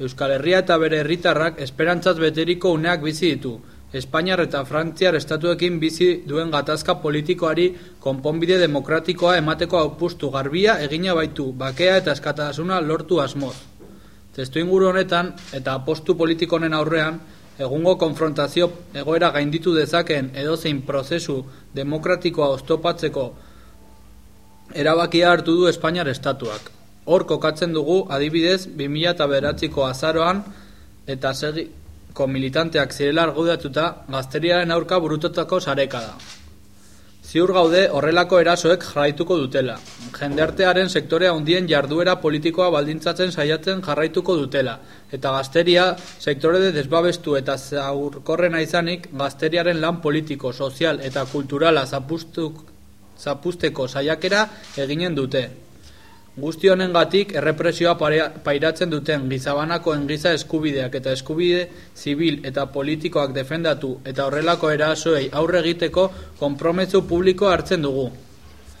Euskal Herria eta bere herritarrak esperantzaz beteriko uneak bizi ditu. Espainiar eta Frantziar estatuekin bizi duen gatazka politikoari konponbide demokratikoa emateko aupustu garbia egina baitu bakea eta eskatasuna lortu asmoz. Testu inguru honetan eta apostu politikonen aurrean, egungo konfrontazio egoera gainditu dezakeen edozein prozesu demokratikoa oztopatzeko erabakia hartu du Espainiar estatuak. Hor kokatzen dugu adibidez 2009ko azaroan eta segiko militanteak zirela argudatuta gazteriaren aurka burutotako sareka da. Ziur gaude horrelako erasoek jarraituko dutela. Jendeartearen sektorea handien jarduera politikoa baldintzatzen saiatzen jarraituko dutela. Eta gazteria sektore de desbabestu eta zaurkorrena izanik gazteriaren lan politiko, sozial eta kulturala zapustuk, zapusteko saiakera eginen dute. Guzti honengatik errepresioa pairatzen duten gizabanakoen giza eskubideak eta eskubide zibil eta politikoak defendatu eta horrelako erasoei aurre egiteko konprometzu publiko hartzen dugu.